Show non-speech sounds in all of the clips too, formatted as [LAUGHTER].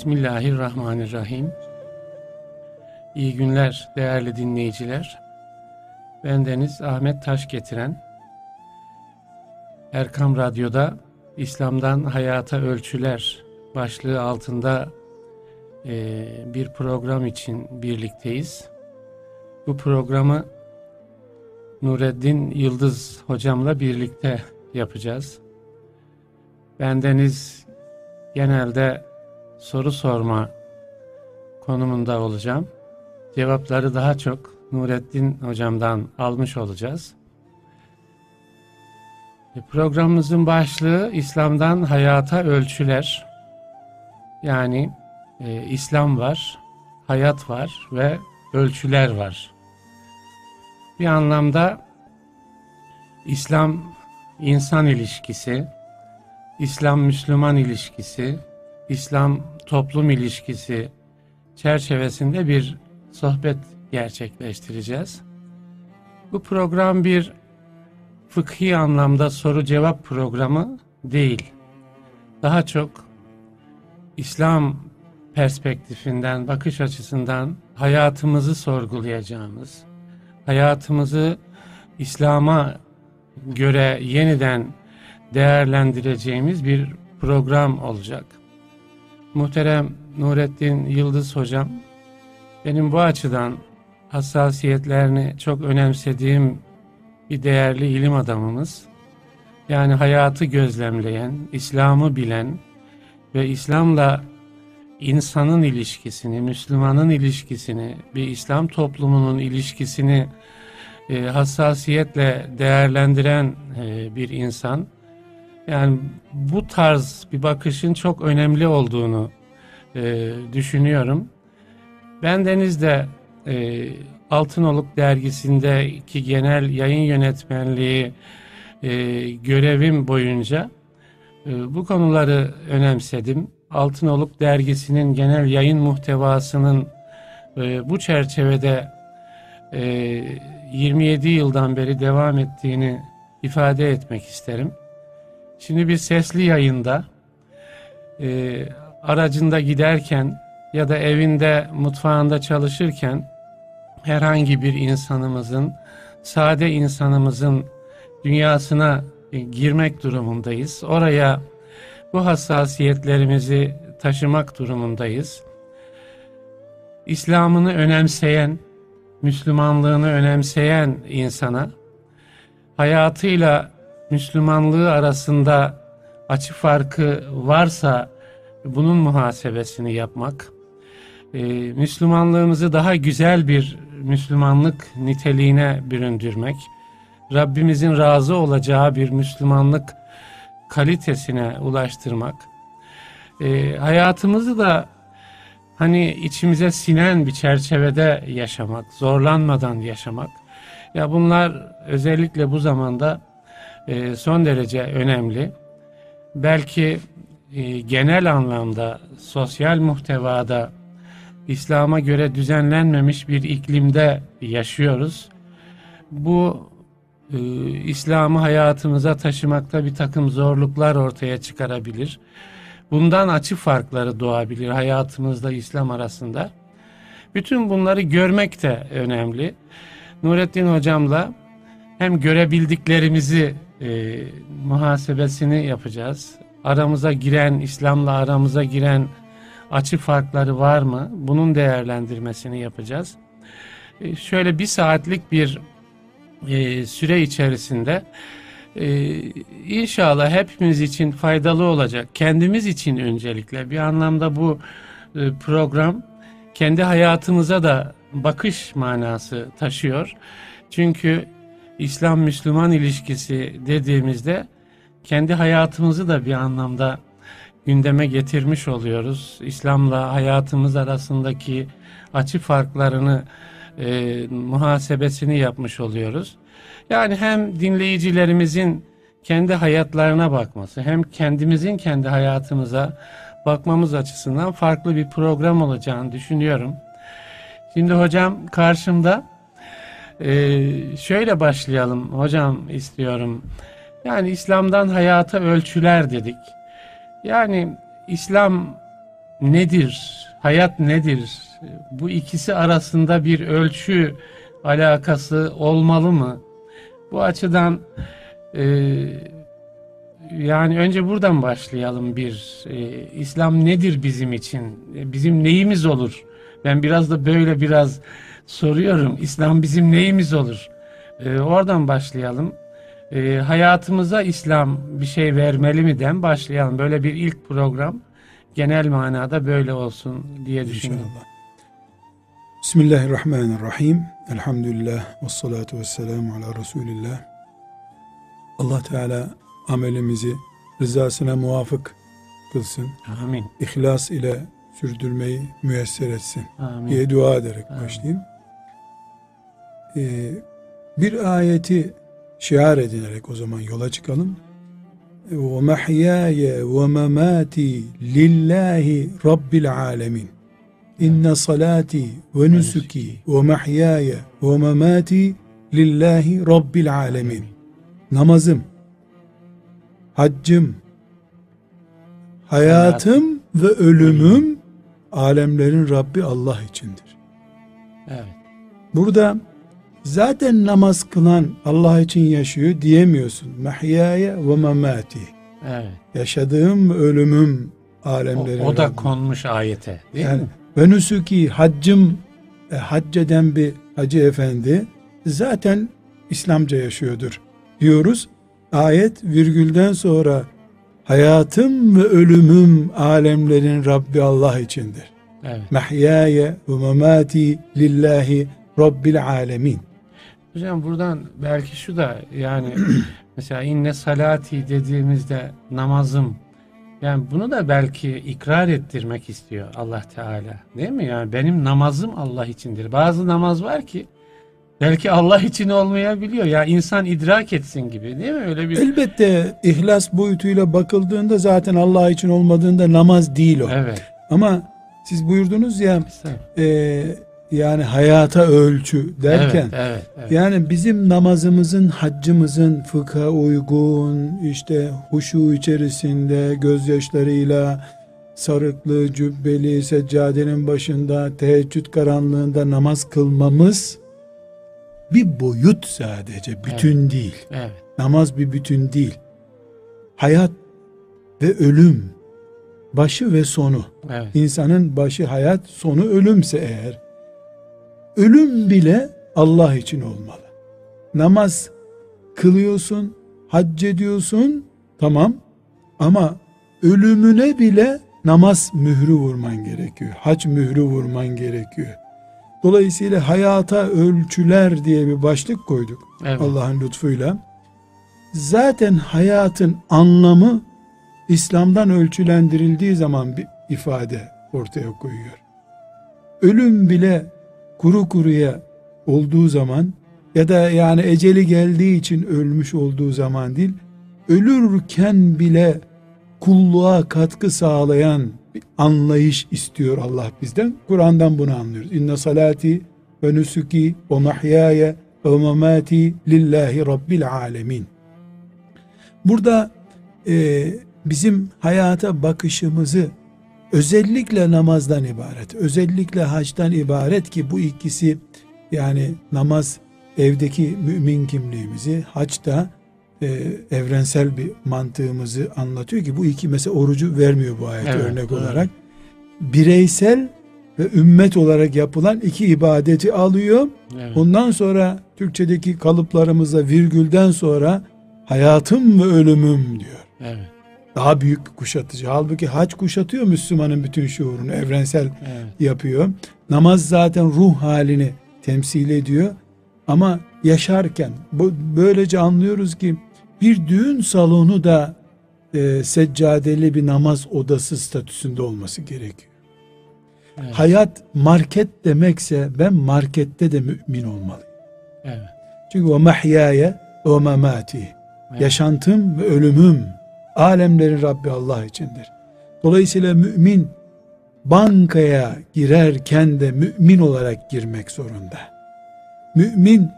Bismillahirrahmanirrahim. İyi günler değerli dinleyiciler. Ben Deniz Ahmet Taş getiren Erkam Radyo'da İslam'dan Hayata Ölçüler başlığı altında e, bir program için birlikteyiz. Bu programı Nureddin Yıldız hocamla birlikte yapacağız. Bendeniz genelde soru sorma konumunda olacağım. Cevapları daha çok Nureddin hocamdan almış olacağız. E, programımızın başlığı İslam'dan Hayata Ölçüler. Yani e, İslam var, hayat var ve ölçüler var. Bir anlamda İslam insan ilişkisi, İslam Müslüman ilişkisi, İslam toplum ilişkisi çerçevesinde bir sohbet gerçekleştireceğiz. Bu program bir fıkhi anlamda soru cevap programı değil. Daha çok İslam perspektifinden, bakış açısından hayatımızı sorgulayacağımız, hayatımızı İslam'a göre yeniden değerlendireceğimiz bir program olacak. Muhterem Nurettin Yıldız Hocam, benim bu açıdan hassasiyetlerini çok önemsediğim bir değerli ilim adamımız. Yani hayatı gözlemleyen, İslam'ı bilen ve İslam'la insanın ilişkisini, Müslümanın ilişkisini, bir İslam toplumunun ilişkisini e, hassasiyetle değerlendiren e, bir insan. Yani bu tarz bir bakışın çok önemli olduğunu e, düşünüyorum. Ben Deniz'de e, Altınoluk dergisindeki genel yayın yönetmenliği e, görevim boyunca e, bu konuları önemsedim. Altınoluk dergisinin genel yayın muhtevasının e, bu çerçevede e, 27 yıldan beri devam ettiğini ifade etmek isterim. Şimdi bir sesli yayında e, aracında giderken ya da evinde mutfağında çalışırken herhangi bir insanımızın sade insanımızın dünyasına e, girmek durumundayız. Oraya bu hassasiyetlerimizi taşımak durumundayız. İslam'ını önemseyen, Müslümanlığını önemseyen insana hayatıyla Müslümanlığı arasında açı farkı varsa bunun muhasebesini yapmak, e, Müslümanlığımızı daha güzel bir Müslümanlık niteliğine büründürmek, Rabbimizin razı olacağı bir Müslümanlık kalitesine ulaştırmak, e, hayatımızı da hani içimize sinen bir çerçevede yaşamak, zorlanmadan yaşamak, ya bunlar özellikle bu zamanda e, son derece önemli. Belki e, genel anlamda sosyal muhtevada İslam'a göre düzenlenmemiş bir iklimde yaşıyoruz. Bu e, İslam'ı hayatımıza taşımakta bir takım zorluklar ortaya çıkarabilir. Bundan açı farkları doğabilir hayatımızda İslam arasında. Bütün bunları görmek de önemli. Nurettin hocamla hem görebildiklerimizi e, muhasebesini yapacağız. Aramıza giren, İslam'la aramıza giren açı farkları var mı? Bunun değerlendirmesini yapacağız. E, şöyle bir saatlik bir e, süre içerisinde e, inşallah hepimiz için faydalı olacak. Kendimiz için öncelikle bir anlamda bu e, program kendi hayatımıza da bakış manası taşıyor. Çünkü İslam-Müslüman ilişkisi dediğimizde kendi hayatımızı da bir anlamda gündeme getirmiş oluyoruz. İslam'la hayatımız arasındaki açı farklarını e, muhasebesini yapmış oluyoruz. Yani hem dinleyicilerimizin kendi hayatlarına bakması hem kendimizin kendi hayatımıza bakmamız açısından farklı bir program olacağını düşünüyorum. Şimdi hocam karşımda ee, şöyle başlayalım hocam istiyorum. Yani İslam'dan hayata ölçüler dedik. Yani İslam nedir? Hayat nedir? Bu ikisi arasında bir ölçü alakası olmalı mı? Bu açıdan e, yani önce buradan başlayalım bir. E, İslam nedir bizim için? E, bizim neyimiz olur? Ben biraz da böyle biraz soruyorum. İslam bizim neyimiz olur? E, oradan başlayalım. E, hayatımıza İslam bir şey vermeli mi den başlayalım. Böyle bir ilk program genel manada böyle olsun diye düşündüm. İnşallah. Bismillahirrahmanirrahim. Elhamdülillah ve salatu ve selamu ala Resulillah. Allah Teala amelimizi rızasına muvafık kılsın. Amin. İhlas ile sürdürmeyi müyesser etsin Amin. diye dua ederek Amin. başlayayım. Ee, bir ayeti şiar edinerek o zaman yola çıkalım. وَمَحْيَايَ وَمَمَاتِي لِلّٰهِ رَبِّ الْعَالَمِينَ İnne salati ve nusuki ve mahyaya ve memati lillahi rabbil alemin. Namazım, haccım, hayatım ve ölümüm alemlerin Rabbi Allah içindir. Evet. Burada zaten namaz kılan Allah için yaşıyor diyemiyorsun. Mahyaya ve memati. Evet. Yaşadığım ölümüm alemlerin o, o da Rabbi. konmuş ayete değil yani, mi? Ve nusuki haccım e, hac eden bir hacı efendi zaten İslamca yaşıyordur diyoruz. Ayet virgülden sonra hayatım ve ölümüm alemlerin Rabbi Allah içindir. Evet. Mehyaya ve memati lillahi Rabbil alemin. Hocam buradan belki şu da yani [CLEARS THROAT] mesela inne salati dediğimizde namazım yani bunu da belki ikrar ettirmek istiyor Allah Teala. Değil mi? Yani benim namazım Allah içindir. Bazı namaz var ki belki Allah için olmayabiliyor. Ya insan idrak etsin gibi değil mi? Öyle bir Elbette ihlas boyutuyla bakıldığında zaten Allah için olmadığında namaz değil o. Evet. Ama siz buyurdunuz ya e, yani hayata ölçü derken evet, evet, evet. yani bizim namazımızın haccımızın fıkha uygun işte huşu içerisinde gözyaşlarıyla sarıklı cübbeli seccadenin başında teheccüd karanlığında namaz kılmamız bir boyut sadece bütün evet, değil evet. namaz bir bütün değil hayat ve ölüm başı ve sonu evet. insanın başı hayat sonu ölümse eğer ölüm bile Allah için olmalı. Namaz kılıyorsun, hac ediyorsun, tamam ama ölümüne bile namaz mührü vurman gerekiyor. Hac mührü vurman gerekiyor. Dolayısıyla hayata ölçüler diye bir başlık koyduk evet. Allah'ın lütfuyla. Zaten hayatın anlamı İslam'dan ölçülendirildiği zaman bir ifade ortaya koyuyor. Ölüm bile kuru kuruya olduğu zaman ya da yani eceli geldiği için ölmüş olduğu zaman değil, ölürken bile kulluğa katkı sağlayan bir anlayış istiyor Allah bizden. Kur'an'dan bunu anlıyoruz. İnne salati ve nusuki ve mahyaya ve mamati lillahi rabbil alemin. Burada e, bizim hayata bakışımızı özellikle namazdan ibaret, özellikle haçtan ibaret ki bu ikisi yani namaz evdeki mümin kimliğimizi, haç da e, evrensel bir mantığımızı anlatıyor ki bu iki mesela orucu vermiyor bu ayet evet, örnek evet. olarak. Bireysel ve ümmet olarak yapılan iki ibadeti alıyor. Evet. Ondan sonra Türkçedeki kalıplarımızda virgülden sonra hayatım ve ölümüm diyor. Evet daha büyük kuşatıcı. Halbuki hac kuşatıyor Müslümanın bütün şuurunu, evrensel evet. yapıyor. Namaz zaten ruh halini temsil ediyor. Ama yaşarken bu, böylece anlıyoruz ki bir düğün salonu da e, seccadeli bir namaz odası statüsünde olması gerekiyor. Evet. Hayat market demekse ben markette de mümin olmalıyım. Evet. Çünkü o mahyaya o memati. Evet. Yaşantım ve ölümüm alemlerin Rabbi Allah içindir. Dolayısıyla mümin bankaya girerken de mümin olarak girmek zorunda. Mümin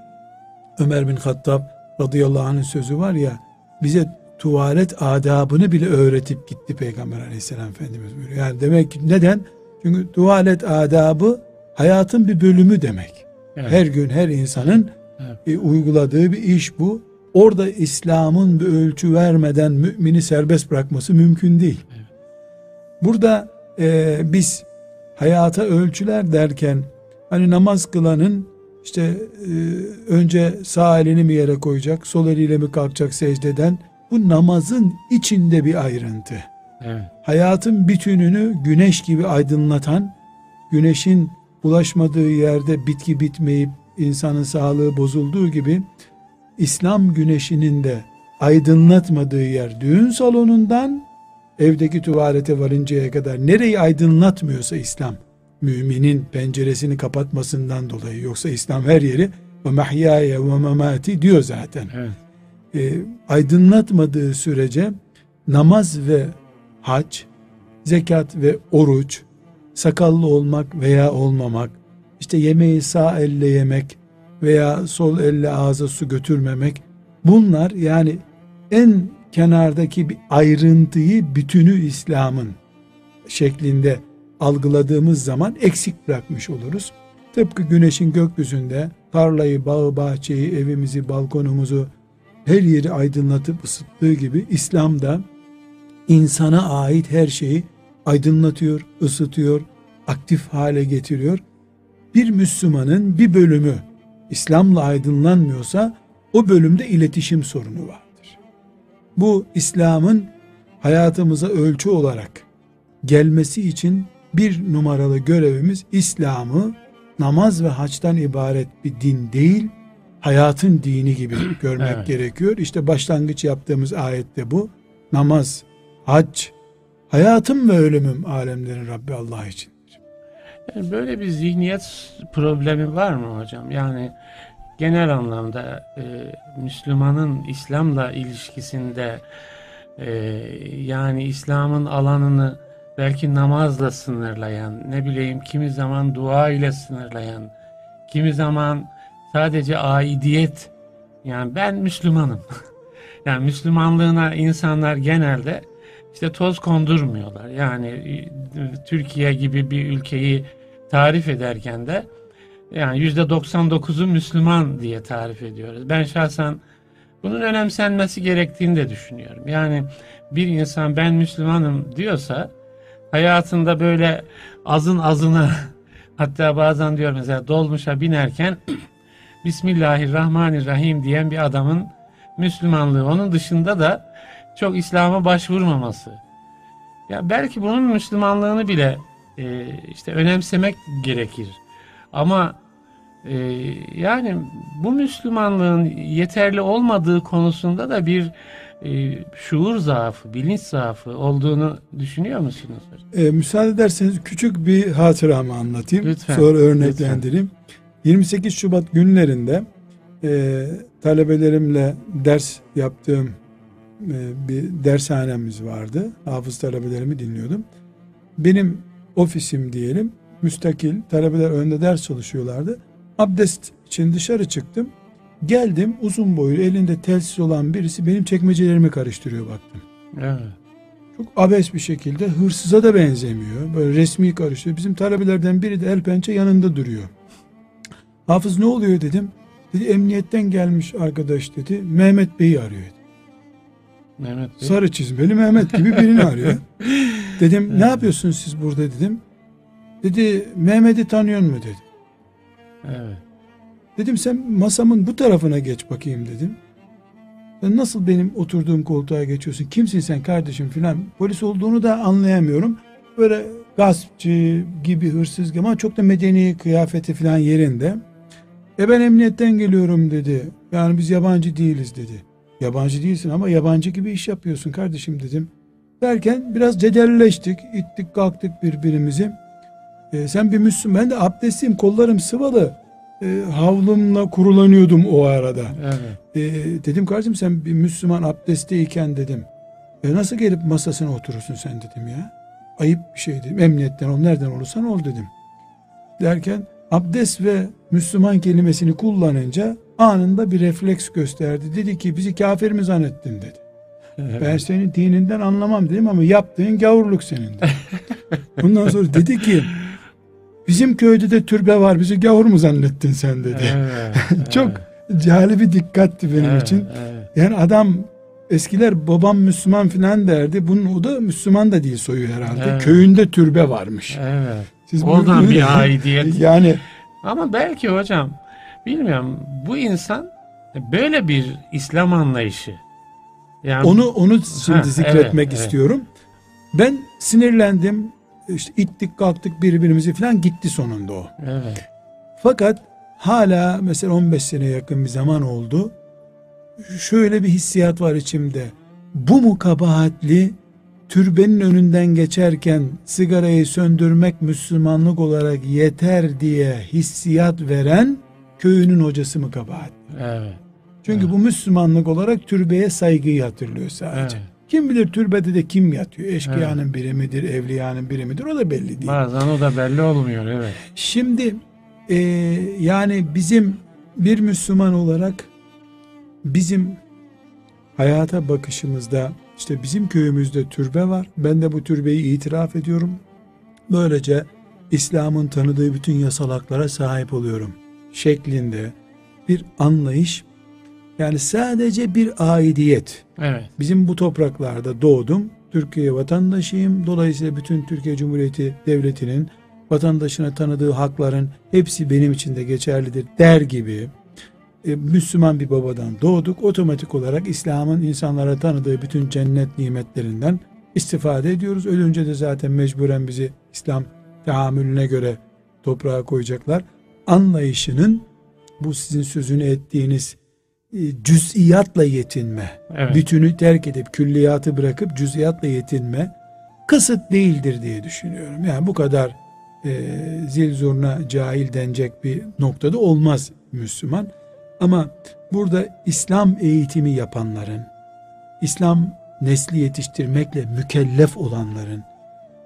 Ömer bin Hattab radıyallahu anh'ın sözü var ya bize tuvalet adabını bile öğretip gitti Peygamber aleyhisselam Efendimiz buyuruyor. Yani demek ki neden? Çünkü tuvalet adabı hayatın bir bölümü demek. Evet. Her gün her insanın Evet. e, uyguladığı bir iş bu. Orada İslam'ın bir ölçü vermeden mümini serbest bırakması mümkün değil. Evet. Burada e, biz hayata ölçüler derken hani namaz kılanın işte e, önce sağ elini mi yere koyacak, sol eliyle mi kalkacak secdeden bu namazın içinde bir ayrıntı. Evet. Hayatın bütününü güneş gibi aydınlatan, güneşin ulaşmadığı yerde bitki bitmeyip insanın sağlığı bozulduğu gibi İslam güneşinin de aydınlatmadığı yer düğün salonundan evdeki tuvalete varıncaya kadar nereyi aydınlatmıyorsa İslam müminin penceresini kapatmasından dolayı yoksa İslam her yeri ve mahyaya ve memati diyor zaten Evet. e, aydınlatmadığı sürece namaz ve hac, zekat ve oruç, sakallı olmak veya olmamak, işte yemeği sağ elle yemek veya sol elle ağza su götürmemek, bunlar yani en kenardaki bir ayrıntıyı bütünü İslam'ın şeklinde algıladığımız zaman eksik bırakmış oluruz. Tıpkı güneşin gökyüzünde tarlayı, bağı, bahçeyi, evimizi, balkonumuzu, her yeri aydınlatıp ısıttığı gibi İslam da insana ait her şeyi aydınlatıyor, ısıtıyor, aktif hale getiriyor. Bir Müslümanın bir bölümü İslam'la aydınlanmıyorsa o bölümde iletişim sorunu vardır. Bu İslam'ın hayatımıza ölçü olarak gelmesi için bir numaralı görevimiz İslam'ı namaz ve haçtan ibaret bir din değil, hayatın dini gibi [CLEARS THROAT] görmek Evet. gerekiyor. İşte başlangıç yaptığımız ayette bu. Namaz, hac, hayatım ve ölümüm alemlerin Rabbi Allah için. Yani böyle bir zihniyet problemi var mı hocam? Yani genel anlamda e, Müslümanın İslam'la ilişkisinde e, yani İslam'ın alanını belki namazla sınırlayan, ne bileyim kimi zaman dua ile sınırlayan, kimi zaman sadece aidiyet yani ben Müslümanım. [LAUGHS] yani Müslümanlığına insanlar genelde işte toz kondurmuyorlar. Yani e, Türkiye gibi bir ülkeyi tarif ederken de yani yüzde 99'u Müslüman diye tarif ediyoruz. Ben şahsen bunun önemsenmesi gerektiğini de düşünüyorum. Yani bir insan ben Müslümanım diyorsa hayatında böyle azın azına [LAUGHS] hatta bazen diyor mesela dolmuşa binerken [CLEARS THROAT] Bismillahirrahmanirrahim diyen bir adamın Müslümanlığı onun dışında da çok İslam'a başvurmaması. Ya belki bunun Müslümanlığını bile e, işte önemsemek gerekir. Ama e, yani bu Müslümanlığın yeterli olmadığı konusunda da bir e, şuur zaafı, bilinç zaafı olduğunu düşünüyor musunuz? E, müsaade ederseniz küçük bir hatıramı anlatayım. Lütfen, Sonra örneklendireyim. 28 Şubat günlerinde e, talebelerimle ders yaptığım e, bir dershanemiz vardı. Hafız talebelerimi dinliyordum. Benim ofisim diyelim müstakil talebeler önünde ders çalışıyorlardı. Abdest için dışarı çıktım. Geldim uzun boylu elinde telsiz olan birisi benim çekmecelerimi karıştırıyor baktım. Evet. Çok abes bir şekilde hırsıza da benzemiyor. Böyle resmi karışıyor. Bizim talebelerden biri de el pençe yanında duruyor. Hafız ne oluyor dedim. Dedi emniyetten gelmiş arkadaş dedi. Mehmet Bey'i arıyor. dedi. Mehmet Bey. Sarı çizmeli Mehmet gibi birini arıyor. [LAUGHS] Dedim ne yapıyorsunuz siz burada dedim. Dedi Mehmet'i tanıyor mu dedi. Evet. Dedim sen masamın bu tarafına geç bakayım dedim. Sen nasıl benim oturduğum koltuğa geçiyorsun? Kimsin sen kardeşim filan. Polis olduğunu da anlayamıyorum. Böyle gaspçı gibi hırsız gibi ama çok da medeni kıyafeti filan yerinde. E ben emniyetten geliyorum dedi. Yani biz yabancı değiliz dedi. Yabancı değilsin ama yabancı gibi iş yapıyorsun kardeşim dedim. Derken biraz cedelleştik. ittik kalktık birbirimizi. E, sen bir Müslüman. Ben de abdestliyim kollarım sıvalı. E, havlumla kurulanıyordum o arada. Evet. E, dedim kardeşim sen bir Müslüman abdestteyken dedim. E, nasıl gelip masasına oturursun sen dedim ya. Ayıp bir şey dedim. Emniyetten ol nereden olursan ol dedim. Derken abdest ve Müslüman kelimesini kullanınca anında bir refleks gösterdi. Dedi ki bizi kafir mi zannettin dedi. Ben senin dininden anlamam dedim ama yaptığın gavurluk senin de. Ondan [LAUGHS] sonra dedi ki bizim köyde de türbe var bizi gavur mu zannettin sen dedi. Evet, [LAUGHS] Çok evet, cali bir dikkatti benim evet, için. evet. Yani adam eskiler babam Müslüman filan derdi. Bunun o da Müslüman da değil soyu herhalde. Evet. Köyünde türbe varmış. Evet. Siz Oradan bir aidiyet. Yani Ama belki hocam bilmiyorum bu insan böyle bir İslam anlayışı. Yani onu onu şimdi Ha, zikretmek evet, evet. istiyorum. Ben sinirlendim. İşte ittik kalktık birbirimizi falan gitti sonunda o. evet. Fakat hala mesela 15 sene yakın bir zaman oldu. Şöyle bir hissiyat var içimde. Bu mu kabahatli türbenin önünden geçerken sigarayı söndürmek Müslümanlık olarak yeter diye hissiyat veren köyünün hocası mı kabahat? Evet. Çünkü bu Müslümanlık olarak türbeye saygıyı hatırlıyor sadece. Evet. Kim bilir türbede de kim yatıyor? Eşkıyanın biri midir, evliyanın biri midir? O da belli değil. Bazen o da belli olmuyor evet. Şimdi e, yani bizim bir Müslüman olarak bizim hayata bakışımızda işte bizim köyümüzde türbe var. Ben de bu türbeyi itiraf ediyorum. Böylece İslam'ın tanıdığı bütün yasal haklara sahip oluyorum şeklinde bir anlayış. Yani sadece bir aidiyet. Evet. Bizim bu topraklarda doğdum. Türkiye vatandaşıyım. Dolayısıyla bütün Türkiye Cumhuriyeti Devleti'nin vatandaşına tanıdığı hakların hepsi benim için de geçerlidir der gibi e, Müslüman bir babadan doğduk. Otomatik olarak İslam'ın insanlara tanıdığı bütün cennet nimetlerinden istifade ediyoruz. Ölünce de zaten mecburen bizi İslam teamülüne göre toprağa koyacaklar. Anlayışının bu sizin sözünü ettiğiniz e, cüz'iyatla yetinme, Evet. bütünü terk edip külliyatı bırakıp cüz'iyatla yetinme kısıt değildir diye düşünüyorum. Yani bu kadar e, zil zurna cahil denecek bir noktada olmaz Müslüman. Ama burada İslam eğitimi yapanların, İslam nesli yetiştirmekle mükellef olanların,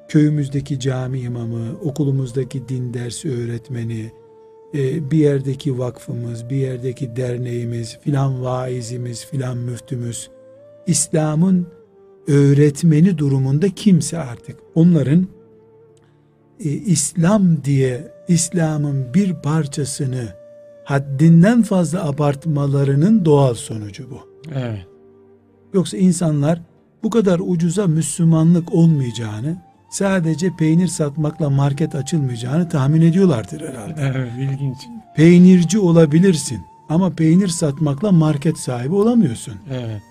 köyümüzdeki cami imamı, okulumuzdaki din dersi öğretmeni, e, bir yerdeki vakfımız, bir yerdeki derneğimiz, filan vaizimiz, filan müftümüz, İslam'ın öğretmeni durumunda kimse artık onların e, İslam diye İslam'ın bir parçasını haddinden fazla abartmalarının doğal sonucu bu. Evet. Yoksa insanlar bu kadar ucuza Müslümanlık olmayacağını, sadece peynir satmakla market açılmayacağını tahmin ediyorlardır herhalde. Evet. ilginç. Peynirci olabilirsin ama peynir satmakla market sahibi olamıyorsun. Evet.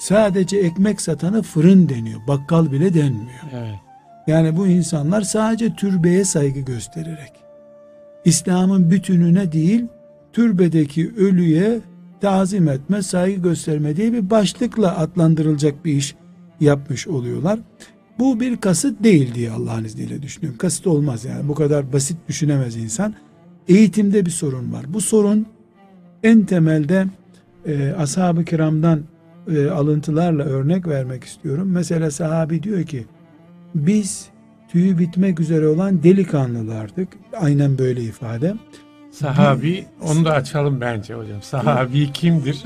Sadece ekmek satana fırın deniyor, bakkal bile denmiyor. Evet. Yani bu insanlar sadece türbeye saygı göstererek, İslam'ın bütününe değil, türbedeki ölüye tazim etme, saygı gösterme diye bir başlıkla adlandırılacak bir iş yapmış oluyorlar. Bu bir kasıt değil diye Allah'ın izniyle düşünüyorum. Kasıt olmaz yani. Bu kadar basit düşünemez insan. Eğitimde bir sorun var. Bu sorun en temelde e, ashab-ı kiramdan e, alıntılarla örnek vermek istiyorum. Mesela sahabi diyor ki biz tüyü bitmek üzere olan delikanlılardık. Aynen böyle ifade. Sahabi onu da açalım bence hocam. Sahabi kimdir?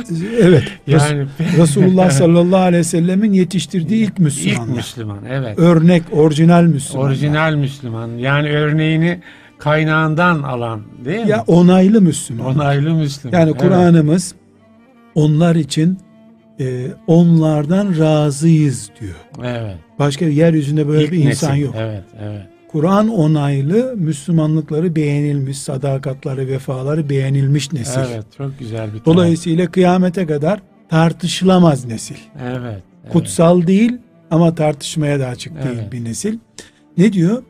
Evet. Yani [LAUGHS] Resulullah sallallahu aleyhi ve sellemin yetiştirdiği ilk Müslümanlar. ilk Müslüman. Evet. Örnek, orijinal Müslümanlar. Orijinal Müslüman. Yani örneğini kaynağından alan değil mi? Ya onaylı Müslüman. Onaylı Müslüman. Yani Evet. Kur'an'ımız onlar için e, onlardan razıyız diyor. Evet. Başka yeryüzünde böyle İlk bir insan nesil. yok. Evet, evet. Kur'an onaylı Müslümanlıkları beğenilmiş, sadakatları, vefaları beğenilmiş nesil. Evet, çok güzel bir tarih. Dolayısıyla kıyamete kadar tartışılamaz nesil. Evet. evet. Kutsal değil ama tartışmaya da açık değil Evet. bir nesil. Ne diyor?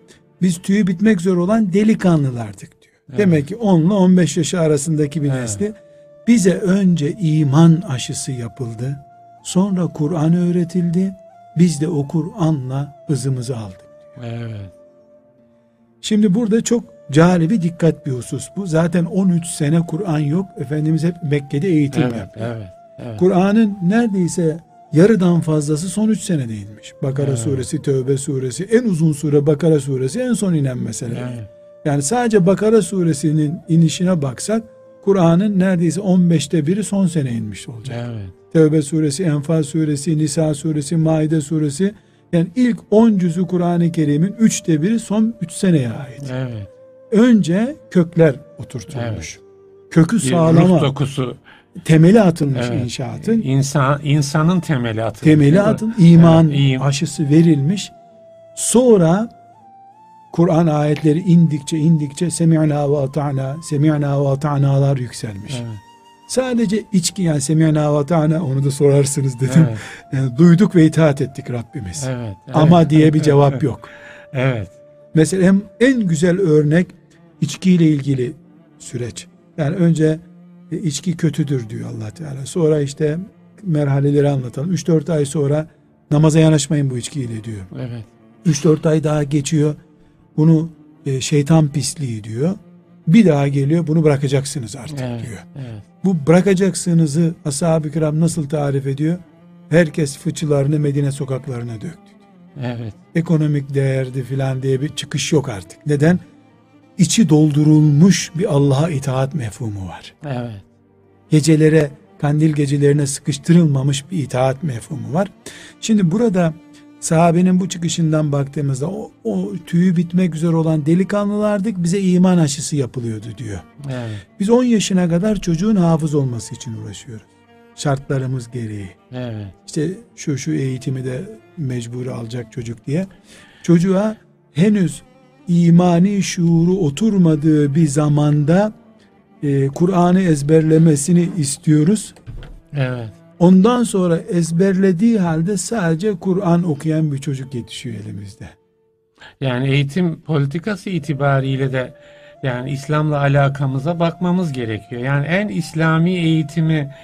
Biz tüyü bitmek üzere olan delikanlılardık diyor. Evet. Demek ki 10 ile 15 yaşı arasındaki bir Evet. nesli bize önce iman aşısı yapıldı. Sonra Kur'an öğretildi. Biz de o Kur'an'la hızımızı aldık. Evet. Şimdi burada çok bir dikkat bir husus bu. Zaten 13 sene Kur'an yok. Efendimiz hep Mekke'de eğitim Evet, yaptı. evet. Evet. Kur'an'ın neredeyse yarıdan fazlası son 3 senede inmiş. Bakara Evet. suresi, Tövbe suresi, en uzun sure Bakara suresi en son inen mesele. Evet. Yani sadece Bakara suresinin inişine baksak Kur'an'ın neredeyse 15'te biri son sene inmiş olacak. Evet. Tevbe suresi, Enfal suresi, Nisa suresi, Maide suresi. Yani ilk 10 cüzü Kur'an-ı Kerim'in üçte biri son 3 seneye ait. Evet. Önce kökler oturtulmuş. Kökü Bir sağlama, ruh dokusu. temeli atılmış Evet. inşaatın. İnsan, insanın temeli atılmış. Temeli atın, iman Evet, aşısı verilmiş. Sonra Kur'an ayetleri indikçe indikçe semi'na ve ata'na, semi'na ve ata'nalar yükselmiş. Evet. Sadece içki yani semi'na ve ata'na onu da sorarsınız dedim. Evet. [LAUGHS] Yani duyduk ve itaat ettik Rabbimiz. Evet. Ama evet. diye bir [LAUGHS] cevap yok. Evet. Mesela en, en güzel örnek içkiyle ilgili süreç. Yani önce e, içki kötüdür diyor allah Teala. Sonra işte merhaleleri anlatalım. 3-4 ay sonra namaza yanaşmayın bu içkiyle diyor. Evet. 3-4 ay daha geçiyor. Bunu e, şeytan pisliği diyor. Bir daha geliyor bunu bırakacaksınız artık Evet. diyor. Evet. Bu bırakacaksınızı ashab-ı kiram nasıl tarif ediyor? Herkes fıçılarını Medine sokaklarına döktü. Evet. Ekonomik değerdi filan diye bir çıkış yok artık. Neden? İçi doldurulmuş bir Allah'a itaat mefhumu var. Evet. Gecelere, kandil gecelerine sıkıştırılmamış bir itaat mefhumu var. Şimdi burada sahabenin bu çıkışından baktığımızda o, o tüyü bitmek üzere olan delikanlılardık bize iman aşısı yapılıyordu diyor. Evet. Biz 10 yaşına kadar çocuğun hafız olması için uğraşıyoruz. Şartlarımız gereği. Evet. İşte şu şu eğitimi de mecburi alacak çocuk diye. Çocuğa henüz imani şuuru oturmadığı bir zamanda e, Kur'an'ı ezberlemesini istiyoruz. Evet. Ondan sonra ezberlediği halde sadece Kur'an okuyan bir çocuk yetişiyor elimizde. Yani eğitim politikası itibariyle de yani İslam'la alakamıza bakmamız gerekiyor. Yani en İslami eğitimi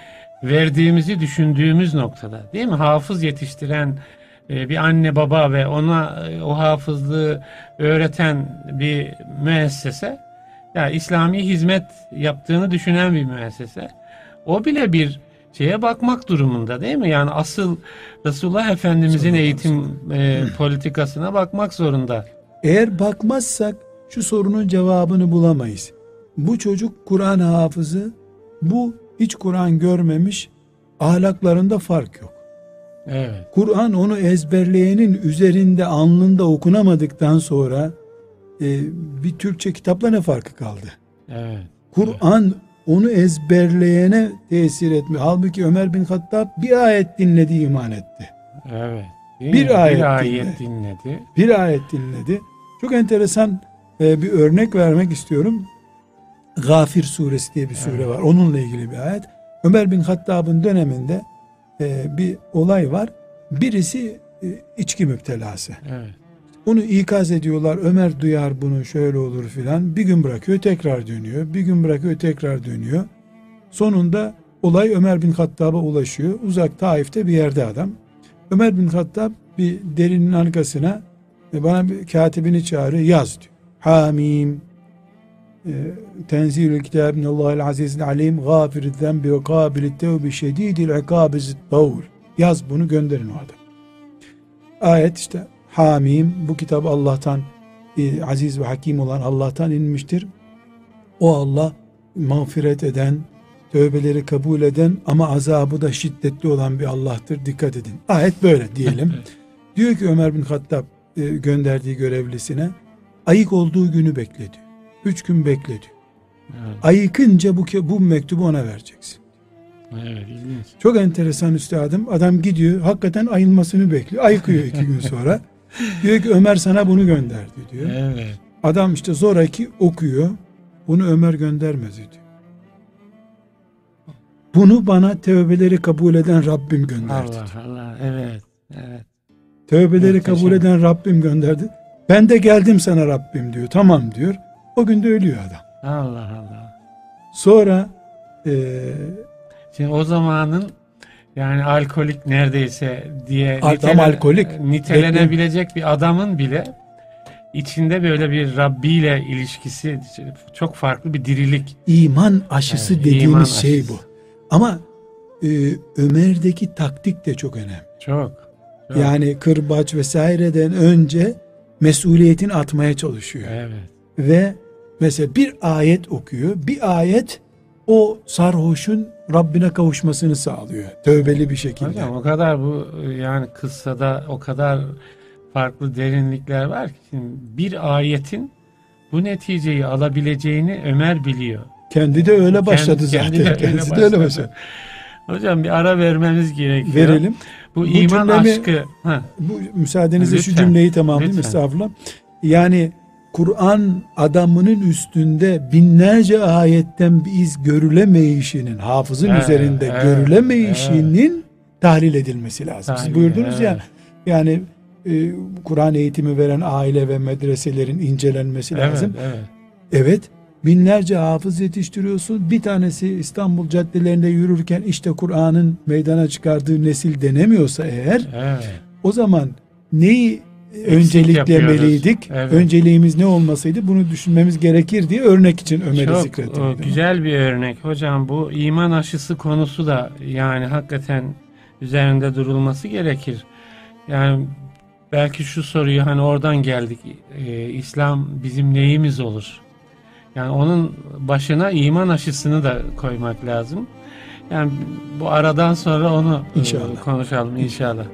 verdiğimizi düşündüğümüz noktada değil mi? Hafız yetiştiren e, bir anne baba ve ona e, o hafızlığı öğreten bir müessese yani İslami hizmet yaptığını düşünen bir müessese. O bile bir şeye bakmak durumunda değil mi? Yani asıl Resulullah Efendimizin ve eğitim e, politikasına bakmak zorunda. Eğer bakmazsak şu sorunun cevabını bulamayız. Bu çocuk Kur'an hafızı, bu hiç Kur'an görmemiş, ahlaklarında fark yok. Evet. Kur'an onu ezberleyenin üzerinde alnında okunamadıktan sonra e, bir Türkçe kitapla ne farkı kaldı? Evet. Kur'an onu ezberleyene tesir etmiyor. Halbuki Ömer bin Hattab bir ayet dinledi iman etti. Evet. Bir ayet bir ayet dinledi. Bir ayet dinledi. Çok enteresan e, bir örnek vermek istiyorum. Gafir suresi diye bir sure Evet. var. Onunla ilgili bir ayet. Ömer bin Hattab'ın döneminde e, bir olay var. Birisi e, içki müptelası. Evet. Onu ikaz ediyorlar. Ömer duyar bunu şöyle olur filan. Bir gün bırakıyor tekrar dönüyor. Bir gün bırakıyor tekrar dönüyor. Sonunda olay Ömer bin Hattab'a ulaşıyor. Uzak Taif'te bir yerde adam. Ömer bin Hattab bir derinin arkasına e, bana bir katibini çağırıyor yaz diyor. Hamim e, tenzilül kitab minallahil azizil alim gafiriz zembi ve kabilit tevbi şedidil ikabizit tavr yaz bunu gönderin o adam. Ayet işte Hamim bu kitap Allah'tan e, aziz ve hakim olan Allah'tan inmiştir. O Allah mağfiret eden, tövbeleri kabul eden ama azabı da şiddetli olan bir Allah'tır. Dikkat edin. Ayet böyle diyelim. diyor ki Ömer bin Hattab e, gönderdiği görevlisine ayık olduğu günü bekledi. Üç gün bekledi. Evet. Ayıkınca bu, bu mektubu ona vereceksin. Evet. ilginç. Çok enteresan üstadım. Adam gidiyor hakikaten ayılmasını bekliyor. Ayıkıyor iki gün sonra. [LAUGHS] Diyor ki Ömer sana bunu gönderdi diyor. Evet. Adam işte zoraki okuyor. Bunu Ömer göndermez diyor. Bunu bana tövbeleri kabul eden Rabbim gönderdi. Allah Allah. Evet. Evet. Tövbeleri Muhteşem. kabul eden Rabbim gönderdi. Ben de geldim sana Rabbim diyor. Tamam diyor. O gün de ölüyor adam. Allah Allah. Sonra eee Şimdi o zamanın yani alkolik neredeyse diye Adam alkolik. nitelenebilecek bir adamın bile içinde böyle bir Rabbi ile ilişkisi çok farklı bir dirilik. iman aşısı Evet, dediğimiz iman şey aşısı. bu. Ama e, Ömer'deki taktik de çok önemli. Çok. çok. Yani kırbaç vesaireden önce mesuliyetini atmaya çalışıyor. Evet. Ve mesela bir ayet okuyor. Bir ayet o sarhoşun Rabbine kavuşmasını sağlıyor. Tövbeli bir şekilde. Hocam o kadar bu yani kıssada o kadar farklı derinlikler var ki şimdi bir ayetin bu neticeyi alabileceğini Ömer biliyor. Kendi de öyle başladı Kendi- zaten. kendi de öyle Kendisi de öyle başladı. Hocam bir ara vermemiz gerekiyor. Verelim. Bu, Bu iman cümlemi- aşkı. Ha, Bu müsaadenizle şu Lütfen. cümleyi tamamlayayım estağfurullah. Yani Kur'an adamının üstünde binlerce ayetten bir iz görülemeyişinin, hafızın Evet, üzerinde evet, görülemeyişinin tahlil edilmesi lazım. Siz buyurdunuz ya evet. yani e, Kur'an eğitimi veren aile ve medreselerin incelenmesi evet, lazım. evet. Evet. Binlerce hafız yetiştiriyorsun. Bir tanesi İstanbul caddelerinde yürürken işte Kur'an'ın meydana çıkardığı nesil denemiyorsa eğer Evet. o zaman neyi önceliklemeliydik? Evet. Önceliğimiz ne olmasaydı bunu düşünmemiz gerekir diye örnek için Ömer'i zikrettim. o, güzel bir örnek hocam bu iman aşısı konusu da yani hakikaten üzerinde durulması gerekir. Yani belki şu soruyu hani oradan geldik Ee, İslam bizim neyimiz olur? Yani onun başına iman aşısını da koymak lazım. Yani bu aradan sonra onu e, İnşallah. konuşalım inşallah.